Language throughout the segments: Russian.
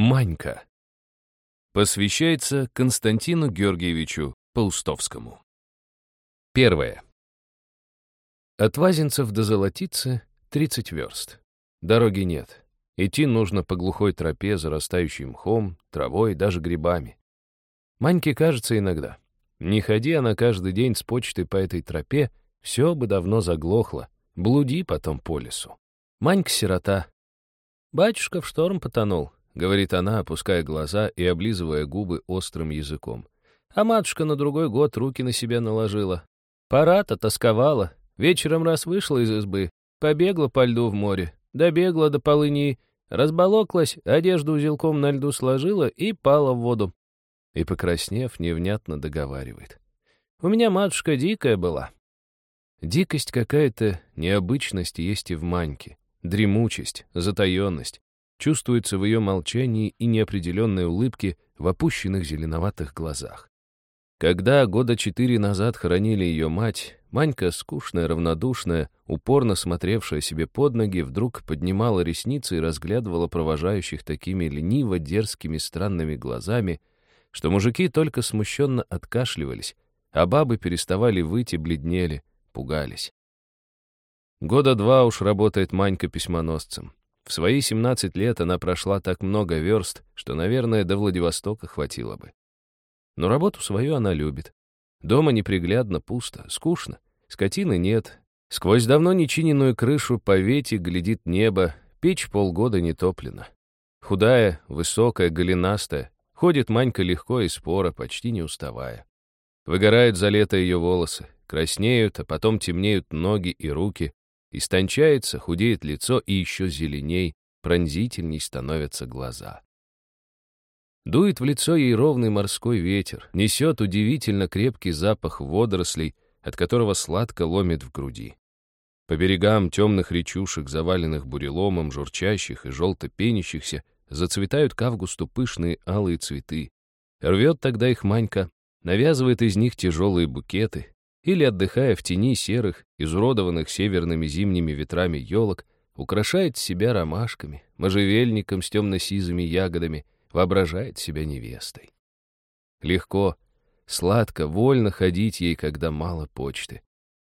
Манька. Посвящается Константину Георгиевичу Паустовскому. Первое. От Вазинцев до Золотицы 30 верст. Дороги нет. Идти нужно по глухой тропе, зарастающей мхом, травой, даже грибами. Маньке кажется иногда. Не ходи она каждый день с почтой по этой тропе, все бы давно заглохло. Блуди потом по лесу. Манька-сирота. Батюшка в шторм потонул, говорит она, опуская глаза и облизывая губы острым языком. А матушка на другой год руки на себя наложила. Пора-то тосковала. Вечером раз вышла из избы, побегла по льду в море, добегла до полыни, разболоклась, одежду узелком на льду сложила и пала в воду. И, покраснев, невнятно договаривает. У меня матушка дикая была. Дикость какая-то, необычность есть и в Маньке. Дремучесть, затаенность, чувствуется в ее молчании и неопределенной улыбке в опущенных зеленоватых глазах. Когда года четыре назад хоронили ее мать, Манька, скучная, равнодушная, упорно смотревшая себе под ноги, вдруг поднимала ресницы и разглядывала провожающих такими лениво-дерзкими странными глазами, что мужики только смущенно откашливались, а бабы переставали выйти, бледнели, пугались. Года два уж работает Манька письмоносцем. В свои 17 лет она прошла так много верст, что, наверное, до Владивостока хватило бы. Но работу свою она любит. Дома неприглядно, пусто, скучно. Скотины нет. Сквозь давно нечиненную крышу по вете глядит небо, печь полгода не топлена. Худая, высокая, голенастая, ходит Манька легко и споро, почти не уставая. Выгорают за лето ее волосы, краснеют, а потом темнеют ноги и руки, Истончается, худеет лицо и еще зеленей, пронзительней становятся глаза. Дует в лицо ей ровный морской ветер, несет удивительно крепкий запах водорослей, от которого сладко ломит в груди. По берегам темных речушек, заваленных буреломом, журчащих и желто пенящихся, зацветают к августу пышные алые цветы. Рвет тогда их Манька, навязывает из них тяжелые букеты, или, отдыхая в тени серых, изуродованных северными зимними ветрами елок, украшает себя ромашками, можжевельником с темно-сизыми ягодами, воображает себя невестой. Легко, сладко, вольно ходить ей, когда мало почты.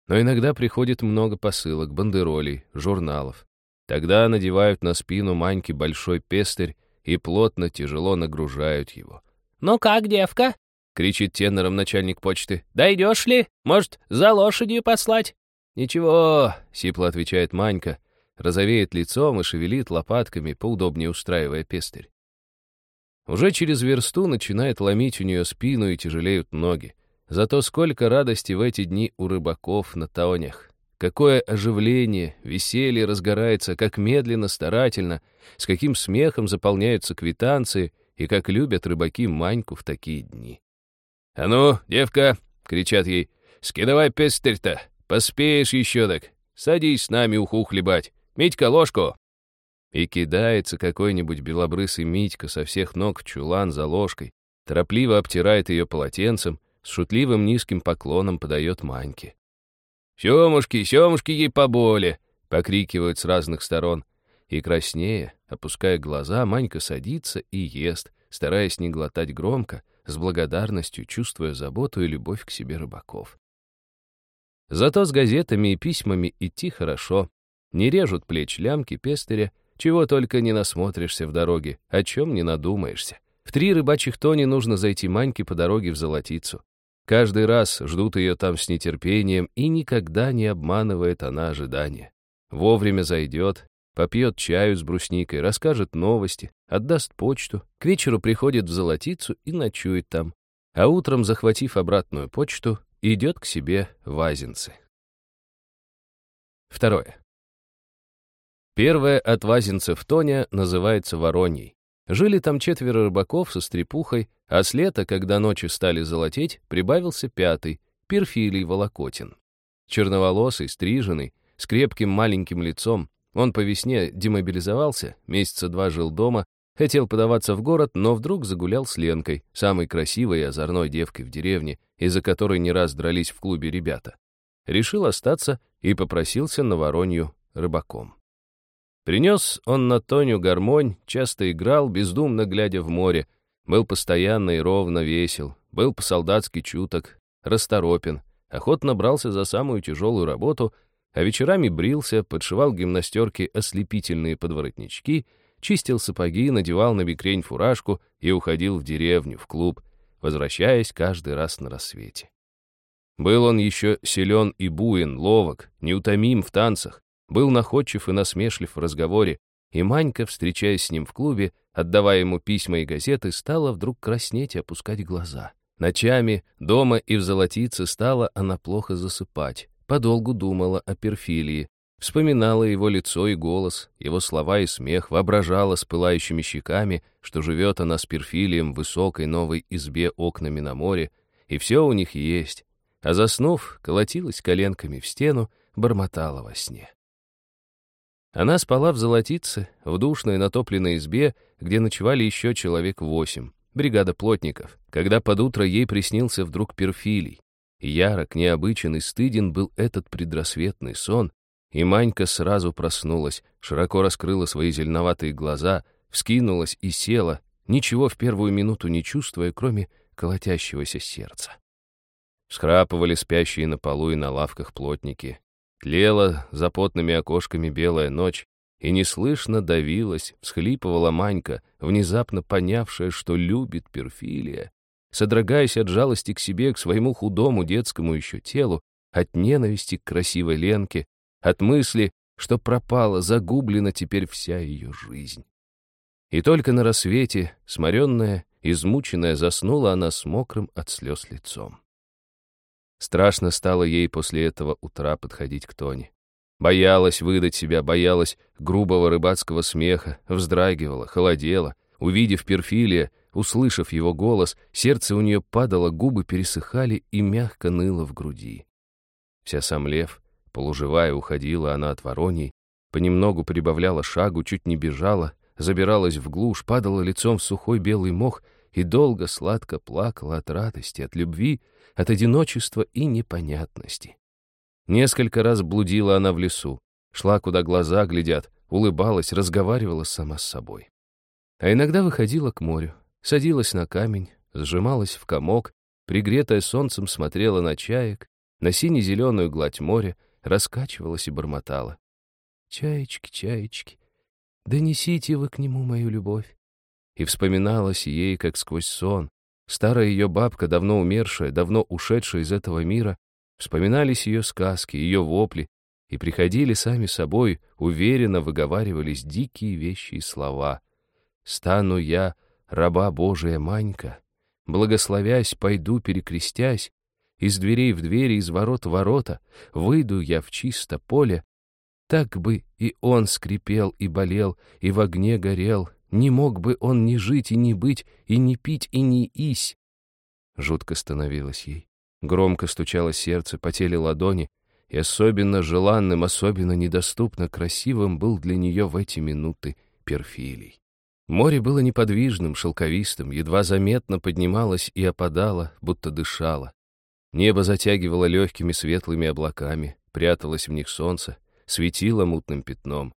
Но иногда приходит много посылок, бандеролей, журналов. Тогда надевают на спину Маньки большой пестырь и плотно, тяжело нагружают его. «Ну как, девка?» — кричит тенором начальник почты. «Дойдешь ли? Может, за лошадью послать?» «Ничего», — сипло отвечает Манька, розовеет лицом и шевелит лопатками, поудобнее устраивая пестырь. Уже через версту начинает ломить у нее спину и тяжелеют ноги. Зато сколько радости в эти дни у рыбаков на таонях. Какое оживление, веселье разгорается, как медленно, старательно, с каким смехом заполняются квитанции и как любят рыбаки Маньку в такие дни. «А ну, девка!» — кричат ей. «Скидывай пестырь-то! Поспеешь еще так! Садись с нами уху хлебать! Митька, ложку!» И кидается какой-нибудь белобрысый Митька со всех ног в чулан за ложкой, торопливо обтирает ее полотенцем, с шутливым низким поклоном подает Маньке. «Семушки, семушки ей поболе!» — покрикивают с разных сторон. И краснее, опуская глаза, Манька садится и ест, стараясь не глотать громко, с благодарностью чувствуя заботу и любовь к себе рыбаков. Зато с газетами и письмами идти хорошо. Не режут плеч лямки пестыря, чего только не насмотришься в дороге, о чем не надумаешься. В три рыбачьих тони нужно зайти Маньке по дороге в Золотицу. Каждый раз ждут ее там с нетерпением, и никогда не обманывает она ожидания. Вовремя зайдет, попьет чаю с брусникой, расскажет новости, отдаст почту, к вечеру приходит в Золотицу и ночует там, а утром, захватив обратную почту, идет к себе в Азинцы. Второе. Первое от Вазинцев Тоня называется Вороньей. Жили там четверо рыбаков со стрепухой, а с лета, когда ночи стали золотеть, прибавился пятый, Перфилий Волокотин. Черноволосый, стриженный, с крепким маленьким лицом, он по весне демобилизовался, месяца два жил дома, хотел подаваться в город, но вдруг загулял с Ленкой, самой красивой и озорной девкой в деревне, из-за которой не раз дрались в клубе ребята. Решил остаться и попросился на Воронью рыбаком. Принес он на Тоню гармонь, часто играл, бездумно глядя в море, был постоянно и ровно весел, был по-солдатски чуток, расторопен, охотно брался за самую тяжелую работу, а вечерами брился, подшивал гимнастерки ослепительные подворотнички, чистил сапоги, надевал на бикрень фуражку и уходил в деревню, в клуб, возвращаясь каждый раз на рассвете. Был он еще силен и буин, ловок, неутомим в танцах, был находчив и насмешлив в разговоре, и Манька, встречаясь с ним в клубе, отдавая ему письма и газеты, стала вдруг краснеть и опускать глаза. Ночами, дома и в Золотице стала она плохо засыпать, подолгу думала о перфилии, вспоминала его лицо и голос, его слова и смех, воображала с пылающими щеками, что живет она с перфилием в высокой новой избе окнами на море, и все у них есть, а заснув, колотилась коленками в стену, бормотала во сне. Она спала в Золотице, в душной натопленной избе, где ночевали еще человек восемь, бригада плотников, когда под утро ей приснился вдруг Перфилий. Ярок, необычен и стыден был этот предрассветный сон, и Манька сразу проснулась, широко раскрыла свои зеленоватые глаза, вскинулась и села, ничего в первую минуту не чувствуя, кроме колотящегося сердца. Схрапывали спящие на полу и на лавках плотники. Тлела за потными окошками белая ночь, и неслышно давилась, всхлипывала Манька, внезапно понявшая, что любит Перфилия, содрогаясь от жалости к себе, к своему худому детскому еще телу, от ненависти к красивой Ленке, от мысли, что пропала, загублена теперь вся ее жизнь. И только на рассвете, сморенная, измученная, заснула она с мокрым от слез лицом. Страшно стало ей после этого утра подходить к Тоне. Боялась выдать себя, боялась грубого рыбацкого смеха, вздрагивала, холодела. Увидев Перфилия, услышав его голос, сердце у нее падало, губы пересыхали и мягко ныло в груди. Вся сомлев, полуживая, уходила она от вороней, понемногу прибавляла шагу, чуть не бежала, забиралась в глушь, падала лицом в сухой белый мох и долго сладко плакала от радости, от любви, от одиночества и непонятности. Несколько раз блудила она в лесу, шла, куда глаза глядят, улыбалась, разговаривала сама с собой. А иногда выходила к морю, садилась на камень, сжималась в комок, пригретая солнцем смотрела на чаек, на сине-зеленую гладь моря, раскачивалась и бормотала. «Чаечки, чаечки, донесите вы к нему мою любовь». И вспоминалась ей, как сквозь сон, Старая ее бабка, давно умершая, давно ушедшая из этого мира, вспоминались ее сказки, ее вопли, и приходили сами собой, уверенно выговаривались дикие вещи и слова. «Стану я, раба Божия Манька, благословясь, пойду перекрестясь, из дверей в двери, из ворот в ворота, выйду я в чисто поле, так бы и он скрипел и болел, и в огне горел, не мог бы он ни жить и не быть, и не пить и не ись. Жутко становилось ей. Громко стучало сердце, потели ладони, и особенно желанным, особенно недоступно красивым был для нее в эти минуты Перфилий. Море было неподвижным, шелковистым, едва заметно поднималось и опадало, будто дышало. Небо затягивало легкими светлыми облаками, пряталось в них солнце, светило мутным пятном.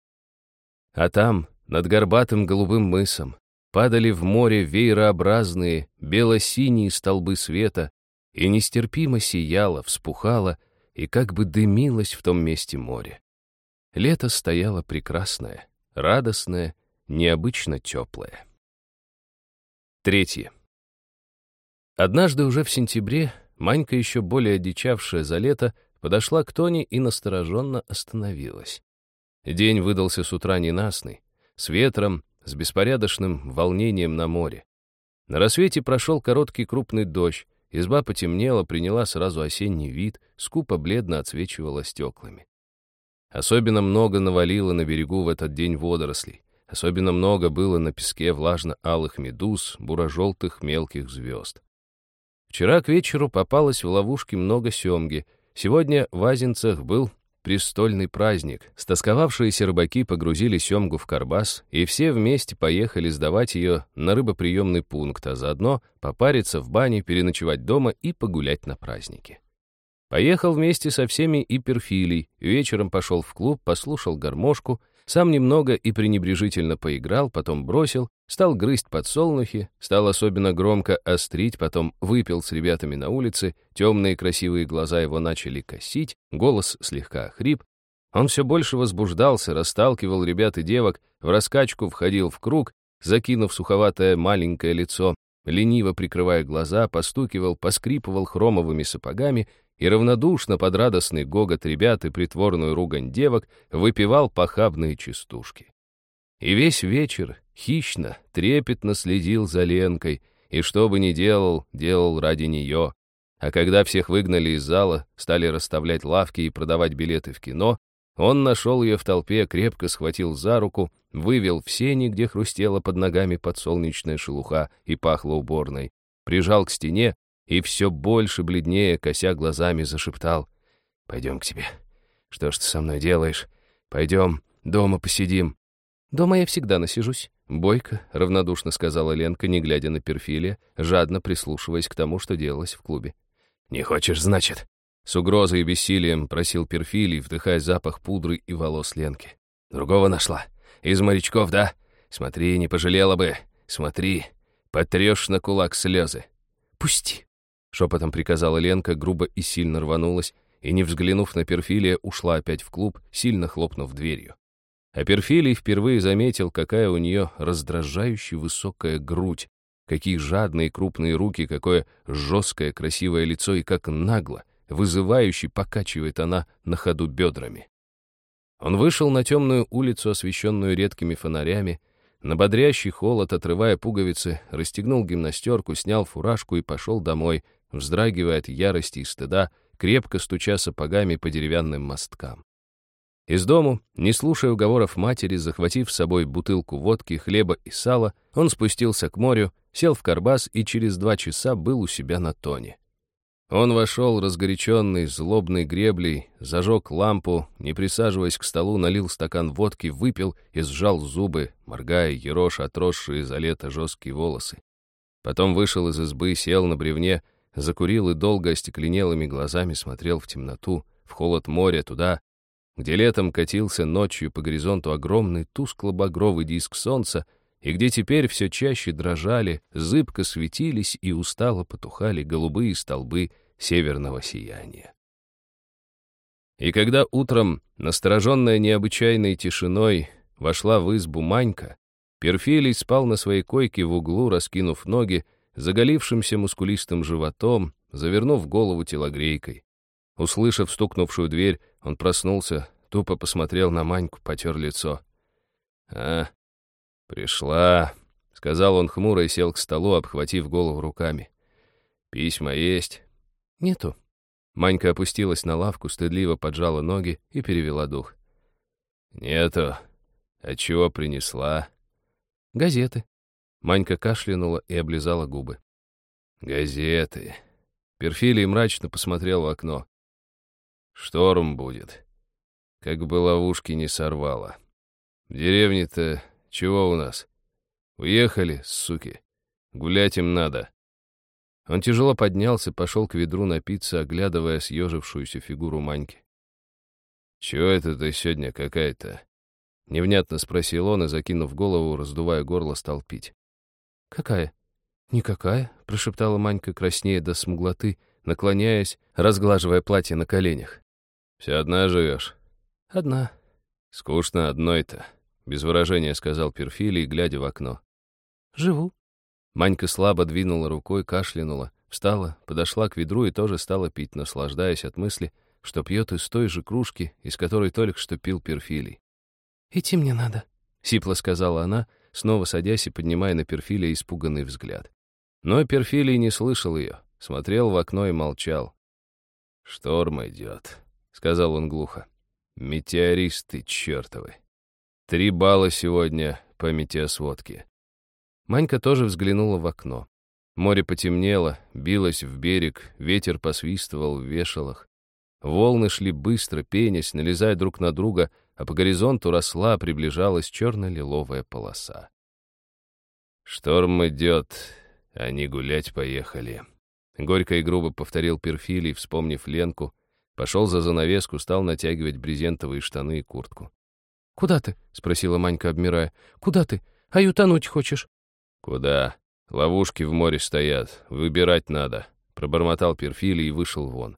А там, над горбатым голубым мысом, падали в море веерообразные бело-синие столбы света, и нестерпимо сияло, вспухало и как бы дымилось в том месте море. Лето стояло прекрасное, радостное, необычно теплое. Третье. Однажды уже в сентябре Манька, еще более одичавшая за лето, подошла к Тоне и настороженно остановилась. День выдался с утра ненастный, с ветром, с беспорядочным волнением на море. На рассвете прошел короткий крупный дождь, изба потемнела, приняла сразу осенний вид, скупо бледно отсвечивала стеклами. Особенно много навалило на берегу в этот день водорослей. Особенно много было на песке влажно-алых медуз, буро-желтых мелких звезд. Вчера к вечеру попалось в ловушке много семги. Сегодня в Азинцах был престольный праздник. Стосковавшиеся рыбаки погрузили семгу в карбас, и все вместе поехали сдавать ее на рыбоприемный пункт, а заодно попариться в бане, переночевать дома и погулять на празднике. Поехал вместе со всеми и Перфилий, вечером пошел в клуб, послушал гармошку, Сам немного и пренебрежительно поиграл, потом бросил, стал грызть подсолнухи, стал особенно громко острить, потом выпил с ребятами на улице, темные красивые глаза его начали косить, голос слегка хрип. Он все больше возбуждался, расталкивал ребят и девок, в раскачку входил в круг, закинув суховатое маленькое лицо, лениво прикрывая глаза, постукивал, поскрипывал хромовыми сапогами и равнодушно под радостный гогот ребят и притворную ругань девок выпивал похабные частушки. И весь вечер хищно, трепетно следил за Ленкой, и что бы ни делал, делал ради нее. А когда всех выгнали из зала, стали расставлять лавки и продавать билеты в кино, он нашел ее в толпе, крепко схватил за руку, вывел в сени, где хрустела под ногами подсолнечная шелуха и пахло уборной, прижал к стене и все больше бледнее, кося глазами, зашептал. «Пойдем к тебе. Что ж ты со мной делаешь? Пойдем, дома посидим». «Дома я всегда насижусь», — бойко, равнодушно сказала Ленка, не глядя на перфилия, жадно прислушиваясь к тому, что делалось в клубе. «Не хочешь, значит?» С угрозой и бессилием просил Перфилий, вдыхая запах пудры и волос Ленки. «Другого нашла. Из морячков, да? Смотри, не пожалела бы. Смотри, потрешь на кулак слезы». «Пусти!» — шепотом приказала Ленка, грубо и сильно рванулась, и, не взглянув на Перфилия, ушла опять в клуб, сильно хлопнув дверью. А Перфилий впервые заметил, какая у нее раздражающе высокая грудь, какие жадные крупные руки, какое жесткое красивое лицо и как нагло — вызывающе покачивает она на ходу бедрами. Он вышел на темную улицу, освещенную редкими фонарями, на бодрящий холод, отрывая пуговицы, расстегнул гимнастерку, снял фуражку и пошел домой, вздрагивая от ярости и стыда, крепко стуча сапогами по деревянным мосткам. Из дому, не слушая уговоров матери, захватив с собой бутылку водки, хлеба и сала, он спустился к морю, сел в карбас и через два часа был у себя на тоне. Он вошел, разгоряченный, злобной греблей, зажег лампу, не присаживаясь к столу, налил стакан водки, выпил и сжал зубы, моргая ерош, отросшие за лето жесткие волосы. Потом вышел из избы, сел на бревне, закурил и долго остекленелыми глазами смотрел в темноту, в холод моря, туда, где летом катился ночью по горизонту огромный тускло-багровый диск солнца, и где теперь все чаще дрожали, зыбко светились и устало потухали голубые столбы северного сияния. И когда утром, настороженная необычайной тишиной, вошла в избу Манька, Перфилий спал на своей койке в углу, раскинув ноги, заголившимся мускулистым животом, завернув голову телогрейкой. Услышав стукнувшую дверь, он проснулся, тупо посмотрел на Маньку, потер лицо. «А, пришла», — сказал он хмуро и сел к столу, обхватив голову руками. «Письма есть?» «Нету». Манька опустилась на лавку, стыдливо поджала ноги и перевела дух. «Нету. А чего принесла?» «Газеты». Манька кашлянула и облизала губы. «Газеты». Перфилий мрачно посмотрел в окно. «Шторм будет. Как бы ловушки не сорвало. В деревне-то чего у нас? Уехали, суки. Гулять им надо. Он тяжело поднялся, пошел к ведру напиться, оглядывая съежившуюся фигуру Маньки. «Чего это ты сегодня какая-то?» Невнятно спросил он и, закинув голову, раздувая горло, стал пить. «Какая?» «Никакая», — прошептала Манька, краснея до смуглоты, наклоняясь, разглаживая платье на коленях. «Все одна живешь?» «Одна». «Скучно одной-то», — без выражения сказал Перфилий, глядя в окно. «Живу», Манька слабо двинула рукой, кашлянула, встала, подошла к ведру и тоже стала пить, наслаждаясь от мысли, что пьет из той же кружки, из которой только что пил Перфилий. «Идти мне надо», — сипло сказала она, снова садясь и поднимая на Перфилия испуганный взгляд. Но Перфилий не слышал ее, смотрел в окно и молчал. «Шторм идет», — сказал он глухо. «Метеористы чертовы. Три балла сегодня по метеосводке. Манька тоже взглянула в окно. Море потемнело, билось в берег, ветер посвистывал в вешалах. Волны шли быстро, пенясь, налезая друг на друга, а по горизонту росла, приближалась черно-лиловая полоса. «Шторм идет, они гулять поехали», — горько и грубо повторил Перфилий, вспомнив Ленку, пошел за занавеску, стал натягивать брезентовые штаны и куртку. «Куда ты?» — спросила Манька, обмирая. «Куда ты? А утонуть хочешь?» «Куда? Ловушки в море стоят. Выбирать надо», — пробормотал Перфилий и вышел вон.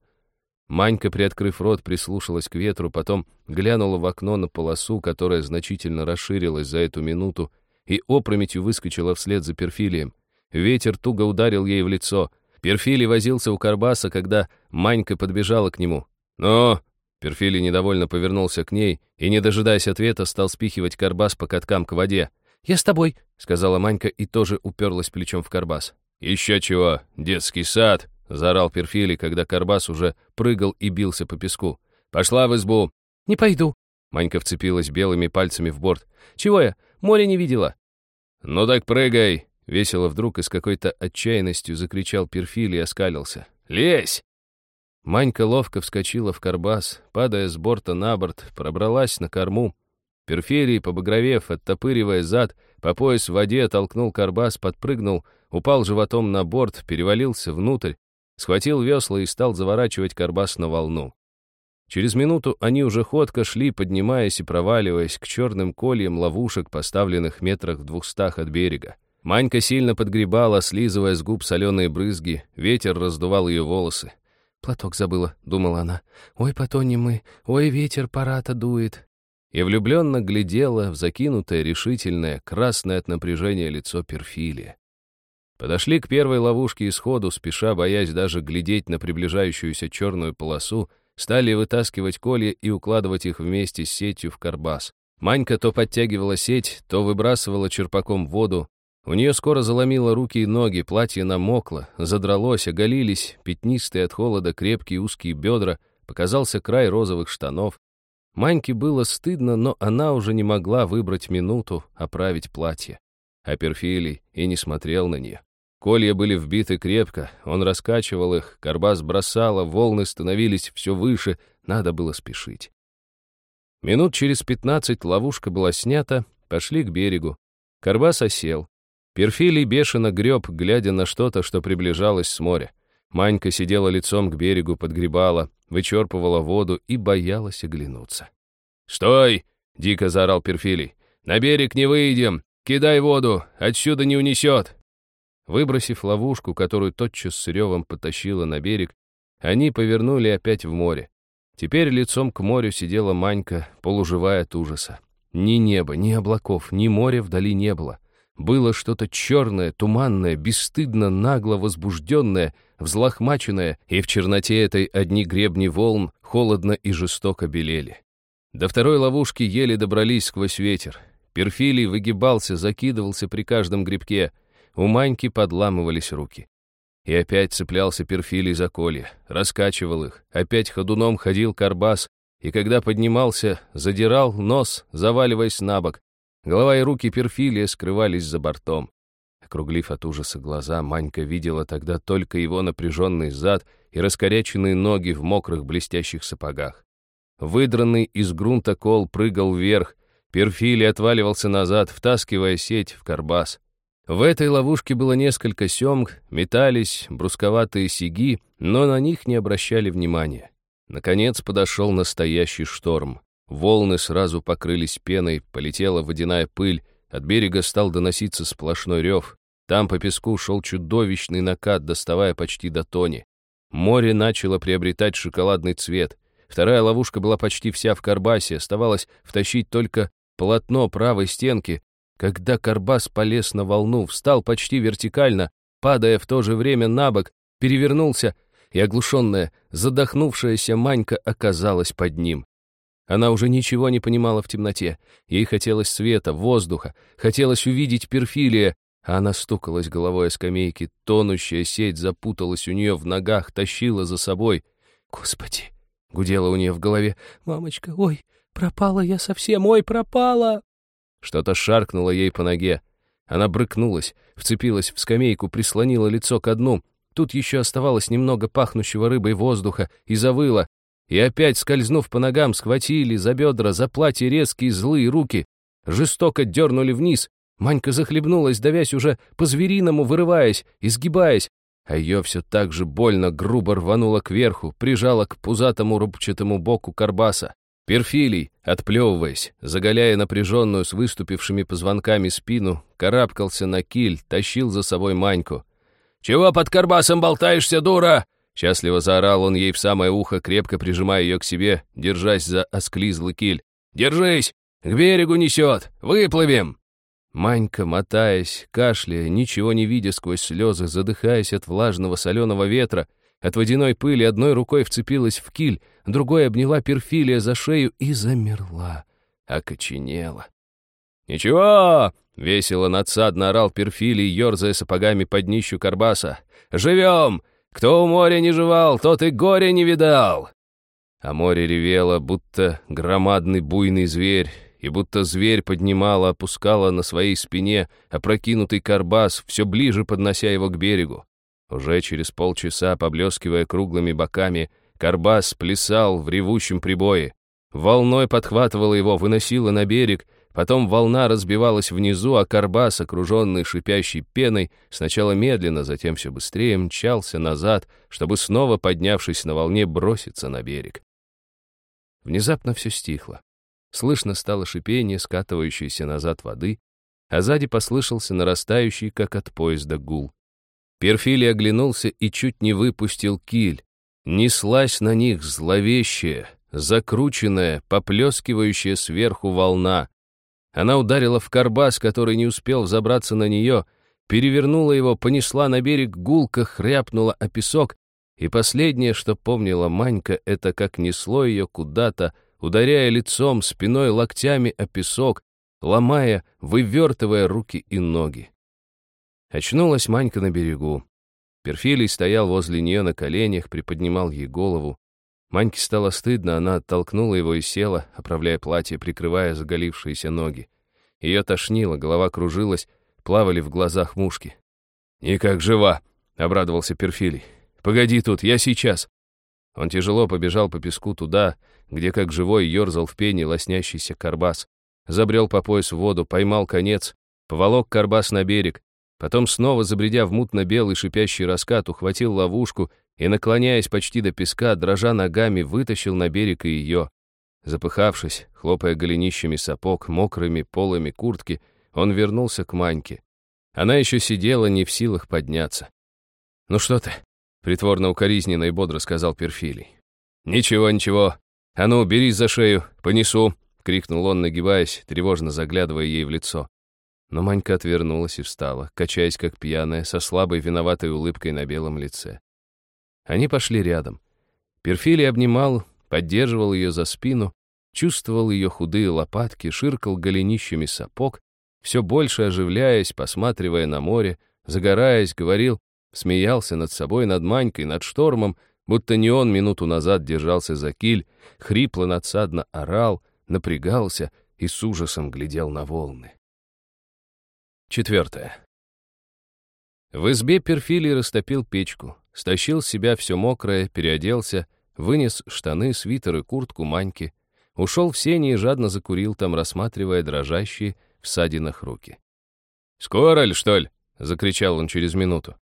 Манька, приоткрыв рот, прислушалась к ветру, потом глянула в окно на полосу, которая значительно расширилась за эту минуту, и опрометью выскочила вслед за Перфилием. Ветер туго ударил ей в лицо. Перфилий возился у Карбаса, когда Манька подбежала к нему. «Но!» Перфилий недовольно повернулся к ней и, не дожидаясь ответа, стал спихивать Карбас по каткам к воде. «Я с тобой», — сказала Манька и тоже уперлась плечом в Карбас. «Еще чего, детский сад!» — заорал Перфилий, когда Карбас уже прыгал и бился по песку. «Пошла в избу!» «Не пойду!» Манька вцепилась белыми пальцами в борт. «Чего я? Море не видела!» «Ну так прыгай!» Весело вдруг и с какой-то отчаянностью закричал Перфилий и оскалился. «Лезь!» Манька ловко вскочила в карбас, падая с борта на борт, пробралась на корму. Перфилий, побагровев, оттопыривая зад, по пояс в воде толкнул карбас, подпрыгнул, упал животом на борт, перевалился внутрь, схватил весла и стал заворачивать карбас на волну. Через минуту они уже ходко шли, поднимаясь и проваливаясь к черным кольям ловушек, поставленных метрах в двухстах от берега. Манька сильно подгребала, слизывая с губ соленые брызги, ветер раздувал ее волосы. «Платок забыла», — думала она. «Ой, потонем мы, ой, ветер пора-то дует». И влюбленно глядела в закинутое, решительное, красное от напряжения лицо Перфилия. Подошли к первой ловушке исходу, спеша, боясь даже глядеть на приближающуюся черную полосу, стали вытаскивать колья и укладывать их вместе с сетью в карбас. Манька то подтягивала сеть, то выбрасывала черпаком воду. У нее скоро заломило руки и ноги, платье намокло, задралось, оголились, пятнистые от холода крепкие узкие бедра, показался край розовых штанов. Маньке было стыдно, но она уже не могла выбрать минуту оправить платье. А Перфилий и не смотрел на нее. Колья были вбиты крепко, он раскачивал их, карбас бросала, волны становились все выше, надо было спешить. Минут через пятнадцать ловушка была снята, пошли к берегу. Карбас осел. Перфилий бешено греб, глядя на что-то, что приближалось с моря. Манька сидела лицом к берегу, подгребала, вычерпывала воду и боялась оглянуться. «Стой!» — дико заорал Перфилий. «На берег не выйдем! Кидай воду! Отсюда не унесет!» Выбросив ловушку, которую тотчас с ревом потащила на берег, они повернули опять в море. Теперь лицом к морю сидела Манька, полуживая от ужаса. Ни неба, ни облаков, ни моря вдали не было. Было что-то черное, туманное, бесстыдно, нагло возбужденное, взлохмаченное, и в черноте этой одни гребни волн холодно и жестоко белели. До второй ловушки еле добрались сквозь ветер. Перфилий выгибался, закидывался при каждом грибке — у Маньки подламывались руки. И опять цеплялся перфилий за колья, раскачивал их, опять ходуном ходил карбас, и когда поднимался, задирал нос, заваливаясь на бок. Голова и руки перфилия скрывались за бортом. Округлив от ужаса глаза, Манька видела тогда только его напряженный зад и раскоряченные ноги в мокрых блестящих сапогах. Выдранный из грунта кол прыгал вверх, перфилий отваливался назад, втаскивая сеть в карбас. В этой ловушке было несколько семг, метались брусковатые сиги, но на них не обращали внимания. Наконец подошел настоящий шторм. Волны сразу покрылись пеной, полетела водяная пыль, от берега стал доноситься сплошной рев. Там по песку шел чудовищный накат, доставая почти до тони. Море начало приобретать шоколадный цвет. Вторая ловушка была почти вся в карбасе, оставалось втащить только полотно правой стенки, когда Карбас полез на волну, встал почти вертикально, падая в то же время на бок, перевернулся, и оглушенная, задохнувшаяся Манька оказалась под ним. Она уже ничего не понимала в темноте. Ей хотелось света, воздуха, хотелось увидеть перфилия, а она стукалась головой о скамейки, тонущая сеть запуталась у нее в ногах, тащила за собой. «Господи!» — гудела у нее в голове. «Мамочка, ой, пропала я совсем, ой, пропала!» Что-то шаркнуло ей по ноге. Она брыкнулась, вцепилась в скамейку, прислонила лицо к дну. Тут еще оставалось немного пахнущего рыбой воздуха и завыла. И опять, скользнув по ногам, схватили за бедра, за платье резкие злые руки. Жестоко дернули вниз. Манька захлебнулась, давясь уже по-звериному, вырываясь, изгибаясь. А ее все так же больно, грубо рвануло кверху, прижала к пузатому рубчатому боку карбаса. Перфилий, отплевываясь, заголяя напряженную с выступившими позвонками спину, карабкался на киль, тащил за собой Маньку. «Чего под карбасом болтаешься, дура?» Счастливо заорал он ей в самое ухо, крепко прижимая ее к себе, держась за осклизлый киль. «Держись! К берегу несет! Выплывем!» Манька, мотаясь, кашляя, ничего не видя сквозь слезы, задыхаясь от влажного соленого ветра, от водяной пыли одной рукой вцепилась в киль, другой обняла перфилия за шею и замерла, окоченела. «Ничего!» — весело надсадно орал перфилий, ерзая сапогами под днищу карбаса. «Живем! Кто у моря не жевал, тот и горя не видал!» А море ревело, будто громадный буйный зверь, и будто зверь поднимала, опускала на своей спине опрокинутый карбас, все ближе поднося его к берегу. Уже через полчаса, поблескивая круглыми боками, Карбас плясал в ревущем прибое. Волной подхватывала его, выносила на берег, потом волна разбивалась внизу, а Карбас, окруженный шипящей пеной, сначала медленно, затем все быстрее мчался назад, чтобы снова, поднявшись на волне, броситься на берег. Внезапно все стихло. Слышно стало шипение, скатывающееся назад воды, а сзади послышался нарастающий, как от поезда, гул. Перфилий оглянулся и чуть не выпустил киль. Неслась на них зловещая, закрученная, поплескивающая сверху волна. Она ударила в карбас, который не успел взобраться на нее, перевернула его, понесла на берег гулко, хряпнула о песок, и последнее, что помнила Манька, это как несло ее куда-то, ударяя лицом, спиной, локтями о песок, ломая, вывертывая руки и ноги. Очнулась Манька на берегу. Перфилий стоял возле нее на коленях, приподнимал ей голову. Маньке стало стыдно, она оттолкнула его и села, оправляя платье, прикрывая заголившиеся ноги. Ее тошнило, голова кружилась, плавали в глазах мушки. «Никак жива!» — обрадовался Перфилий. «Погоди тут, я сейчас!» Он тяжело побежал по песку туда, где как живой ерзал в пене лоснящийся карбас. Забрел по пояс в воду, поймал конец, поволок карбас на берег, Потом снова, забредя в мутно-белый шипящий раскат, ухватил ловушку и, наклоняясь почти до песка, дрожа ногами, вытащил на берег и ее. Запыхавшись, хлопая голенищами сапог, мокрыми полами куртки, он вернулся к Маньке. Она еще сидела, не в силах подняться. «Ну что ты?» — притворно укоризненно и бодро сказал Перфилий. «Ничего, ничего. А ну, берись за шею, понесу!» — крикнул он, нагибаясь, тревожно заглядывая ей в лицо. Но Манька отвернулась и встала, качаясь как пьяная, со слабой виноватой улыбкой на белом лице. Они пошли рядом. Перфилий обнимал, поддерживал ее за спину, чувствовал ее худые лопатки, ширкал голенищами сапог, все больше оживляясь, посматривая на море, загораясь, говорил, смеялся над собой, над Манькой, над штормом, будто не он минуту назад держался за киль, хрипло-надсадно орал, напрягался и с ужасом глядел на волны. Четвертое. В избе Перфилий растопил печку, стащил с себя все мокрое, переоделся, вынес штаны, свитер и куртку Маньки, ушел в сени и жадно закурил там, рассматривая дрожащие в садинах руки. «Скоро ли, что ли?» — закричал он через минуту.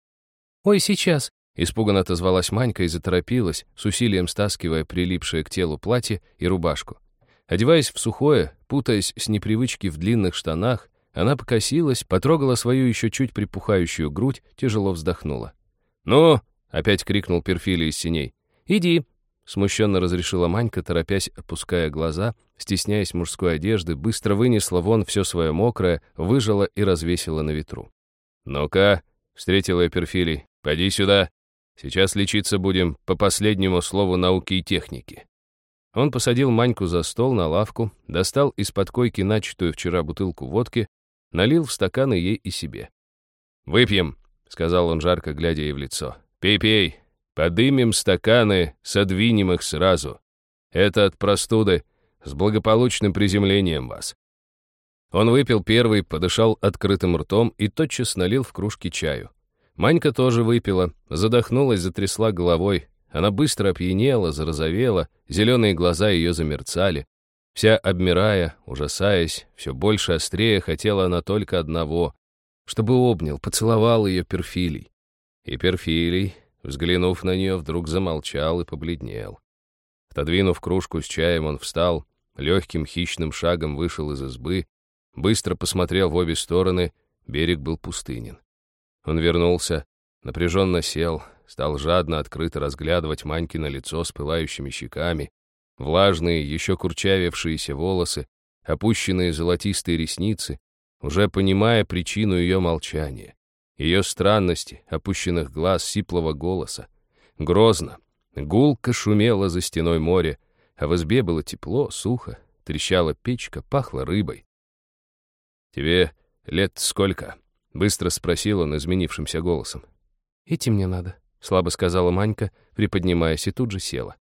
«Ой, сейчас!» — испуганно отозвалась Манька и заторопилась, с усилием стаскивая прилипшее к телу платье и рубашку. Одеваясь в сухое, путаясь с непривычки в длинных штанах, она покосилась, потрогала свою еще чуть припухающую грудь, тяжело вздохнула. «Ну!» — опять крикнул Перфилий из синей. «Иди!» — смущенно разрешила Манька, торопясь, опуская глаза, стесняясь мужской одежды, быстро вынесла вон все свое мокрое, выжила и развесила на ветру. «Ну-ка!» — встретила я Перфилий. «Поди сюда! Сейчас лечиться будем по последнему слову науки и техники». Он посадил Маньку за стол на лавку, достал из-под койки начатую вчера бутылку водки, налил в стаканы ей и себе. «Выпьем», — сказал он жарко, глядя ей в лицо. «Пей-пей, подымем стаканы, содвинем их сразу. Это от простуды, с благополучным приземлением вас». Он выпил первый, подышал открытым ртом и тотчас налил в кружки чаю. Манька тоже выпила, задохнулась, затрясла головой. Она быстро опьянела, зарозовела, зеленые глаза ее замерцали. Вся обмирая, ужасаясь, все больше острее хотела она только одного, чтобы обнял, поцеловал ее Перфилий. И Перфилий, взглянув на нее, вдруг замолчал и побледнел. Отодвинув кружку с чаем, он встал, легким хищным шагом вышел из избы, быстро посмотрел в обе стороны, берег был пустынен. Он вернулся, напряженно сел, стал жадно открыто разглядывать Манькино лицо с пылающими щеками, влажные, еще курчавившиеся волосы, опущенные золотистые ресницы, уже понимая причину ее молчания, ее странности, опущенных глаз, сиплого голоса. Грозно, гулко шумело за стеной море, а в избе было тепло, сухо, трещала печка, пахло рыбой. «Тебе лет сколько?» — быстро спросил он изменившимся голосом. «Идти мне надо», — слабо сказала Манька, приподнимаясь, и тут же села.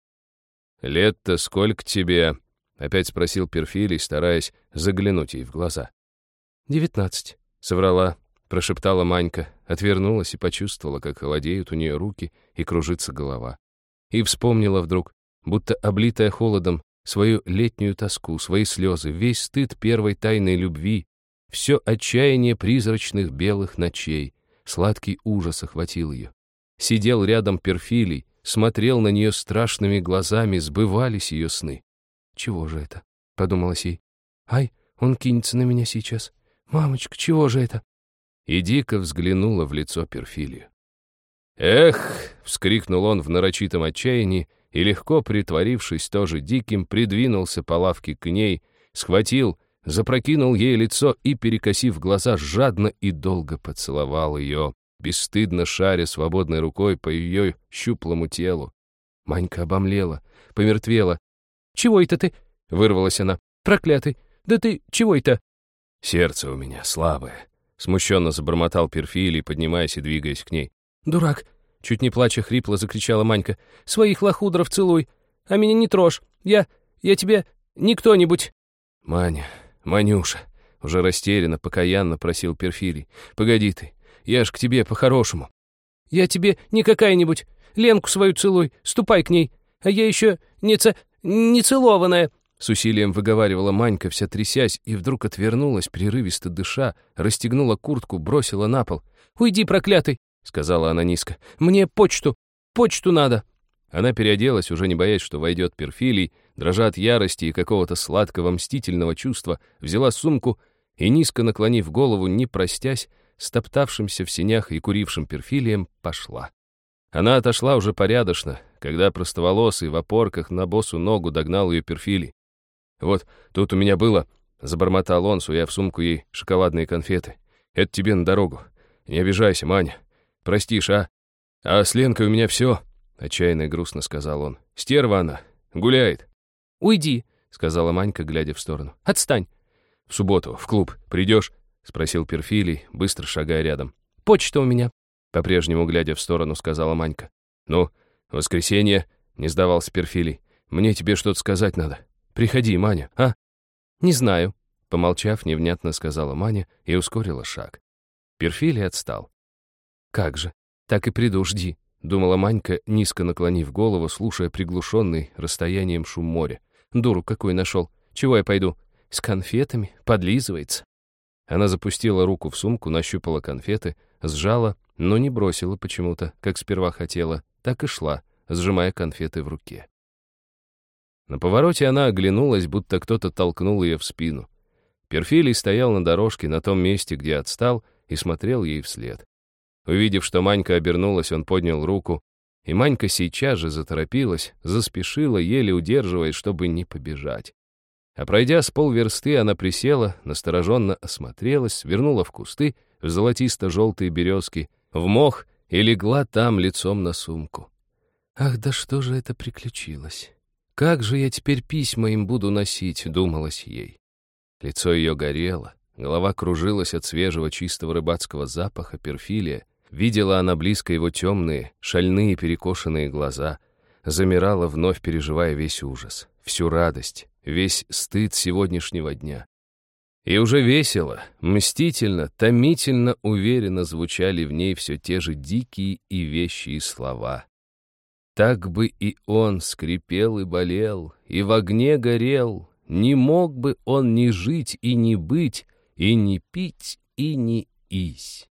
«Лет-то сколько тебе?» — опять спросил Перфилий, стараясь заглянуть ей в глаза. «Девятнадцать», — соврала, прошептала Манька, отвернулась и почувствовала, как холодеют у нее руки и кружится голова. И вспомнила вдруг, будто облитая холодом, свою летнюю тоску, свои слезы, весь стыд первой тайной любви, все отчаяние призрачных белых ночей, сладкий ужас охватил ее. Сидел рядом Перфилий, смотрел на нее страшными глазами, сбывались ее сны. «Чего же это?» — подумалась ей. «Ай, он кинется на меня сейчас. «Мамочка, чего же это?» И дико взглянула в лицо Перфилию. «Эх!» — вскрикнул он в нарочитом отчаянии и, легко притворившись тоже диким, придвинулся по лавке к ней, схватил, запрокинул ей лицо и, перекосив глаза, жадно и долго поцеловал ее, бесстыдно шаря свободной рукой по ее щуплому телу. Манька обомлела, помертвела. «Чего это ты?» — вырвалась она. «Проклятый! Да ты чего это?» «Сердце у меня слабое», — смущенно забормотал Перфилий, поднимаясь и двигаясь к ней. «Дурак!» — чуть не плача хрипло закричала Манька. «Своих лохудров целуй, а меня не трожь. Я... я тебе... не кто-нибудь...» «Маня, Манюша!» — уже растерянно, покаянно просил Перфилий. «Погоди ты, я ж к тебе по-хорошему». «Я тебе не какая-нибудь. Ленку свою целуй, ступай к ней. А я еще не ц... не целованная». С усилием выговаривала Манька, вся трясясь, и вдруг отвернулась, прерывисто дыша, расстегнула куртку, бросила на пол. «Уйди, проклятый!» — сказала она низко. «Мне почту! Почту надо!» Она переоделась, уже не боясь, что войдет перфилий, дрожа от ярости и какого-то сладкого мстительного чувства, взяла сумку и, низко наклонив голову, не простясь, стоптавшимся в синях и курившим перфилием, пошла. Она отошла уже порядочно, когда простоволосый в опорках на босу ногу догнал ее перфилий. «Вот, тут у меня было...» — забормотал он, суя в сумку ей шоколадные конфеты. «Это тебе на дорогу. Не обижайся, Маня. Простишь, а? А с Ленкой у меня все. отчаянно и грустно сказал он. «Стерва она. Гуляет». «Уйди», — сказала Манька, глядя в сторону. «Отстань». «В субботу, в клуб. Придешь?» — спросил Перфилий, быстро шагая рядом. «Почта у меня», — по-прежнему глядя в сторону, сказала Манька. «Ну, воскресенье», — не сдавался Перфилий. «Мне тебе что-то сказать надо». Приходи, Маня, а?» «Не знаю», — помолчав, невнятно сказала Маня и ускорила шаг. Перфилий отстал. «Как же, так и приду, жди», — думала Манька, низко наклонив голову, слушая приглушенный расстоянием шум моря. «Дуру какой нашел. Чего я пойду? С конфетами? Подлизывается». Она запустила руку в сумку, нащупала конфеты, сжала, но не бросила почему-то, как сперва хотела, так и шла, сжимая конфеты в руке. На повороте она оглянулась, будто кто-то толкнул ее в спину. Перфилий стоял на дорожке на том месте, где отстал, и смотрел ей вслед. Увидев, что Манька обернулась, он поднял руку, и Манька сейчас же заторопилась, заспешила, еле удерживаясь, чтобы не побежать. А пройдя с полверсты, она присела, настороженно осмотрелась, свернула в кусты, в золотисто-желтые березки, в мох и легла там лицом на сумку. «Ах, да что же это приключилось?» «Как же я теперь письма им буду носить?» — думалось ей. Лицо ее горело, голова кружилась от свежего чистого рыбацкого запаха перфилия. Видела она близко его темные, шальные перекошенные глаза, замирала, вновь переживая весь ужас, всю радость, весь стыд сегодняшнего дня. И уже весело, мстительно, томительно, уверенно звучали в ней все те же дикие и вещие слова. Так бы и он скрипел и болел, и в огне горел, не мог бы он ни жить и не быть, и не пить и не ись.